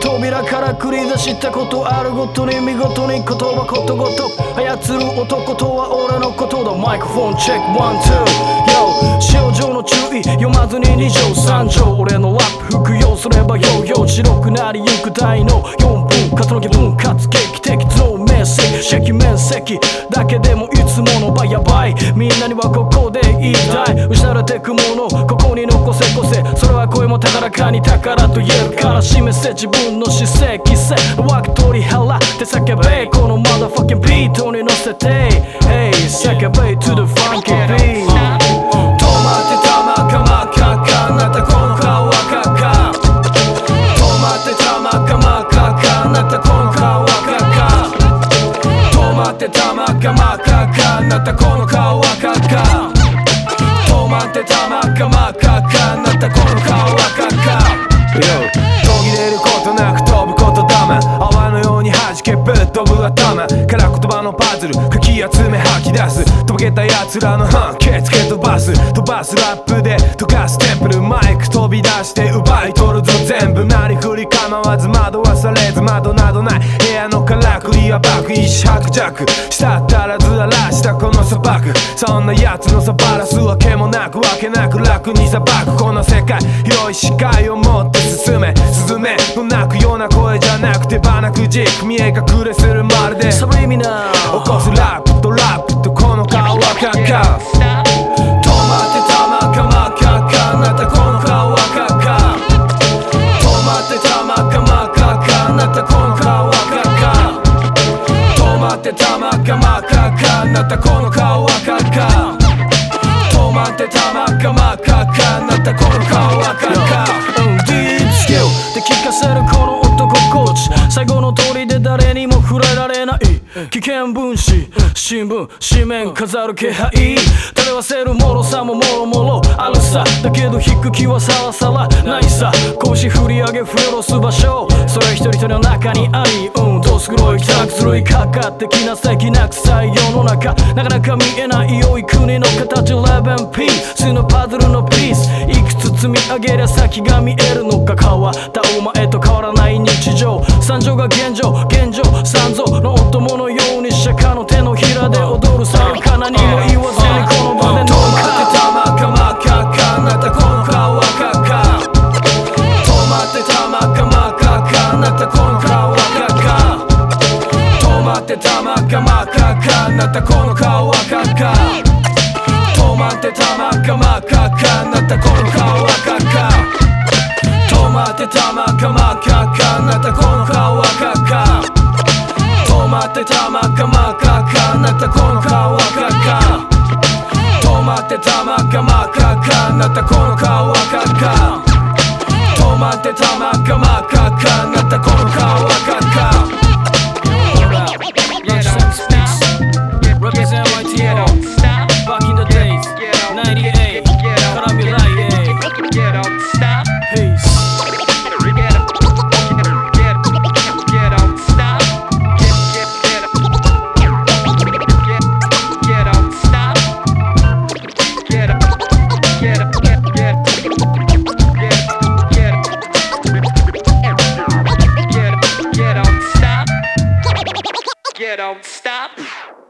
扉から繰り出したことあるごとに見事に言葉ことごとく操る男とは俺のことだ。マイクフォンチェックワンツー Yo 使用上の注意。読まずに2条3条俺のラップ服用すればヨーヨー白くなりゆく大の4分割の気分割劇的頭面積赤面積。だけでもいつもの場やばいみんなにはここで言いたい。失われてくものここに残声も高らかに宝と言えるから示せ自分の姿勢規制枠取り払って叫べこの motherfucking beat に乗せて。Hey 叫べ to the funky beat. 止まってたまかまかかなたこの顔はかか。止まってたまかまかかなたこの顔はかか。止まってたまかまかかなたこの顔から言葉のパズルかき集め吐き出すとぼけた奴らの半ケツけ飛ばす飛ばすラップで溶かすテンプルマイク飛び出して奪い取るぞ全部なりふり構わず惑わされず窓などない部屋のからくりは爆意志白弱。したったらずららしたこの砂漠。そんな奴のさばらすわけもなくわけなく楽にさばくこの世界広い視界を持って進め。スズメの鳴くような声じゃなくてバナくじく見え隠れするまるで起こすラップとラップとこの顔はカンカン止まってたまかまかかなたこの顔はかか止まってたまかまかかなたこの顔はかか止まってたまかまかかなたこの顔はかか止まってたまかまかかなたこの顔はかかうんディープスキルで聞かせるこの男コーチ。最後の通りで誰にも触れられない。危険分子新聞紙面飾る気配。漂わせる脆さももろもろあるさ。だけど引く気はさらさらないさ。拳振り上げ振り下ろす場所。それ一人一人の中にありうん。どす黒いタクずるいかかってきな素敵な臭い世の中。なかなか見えない良い国の形。11P スのパズルのピース。いくつ積み上げりゃ先が見えるのか。変わったお前と変わらない日常。惨状が現状。現状。三蔵のお供のように釈迦の手のひらで踊る参加何も言わずにこの場で乗っかってたまかまかかなたこの顔はかか止まってたまかまかかなたこの顔はかか止まってたまかまかかなたこの顔はかか止まってたまかまかかなたこの顔はかかままかまかかなたこの顔はかか。止まってたまかまかかなたこの顔はかか Don't Stop.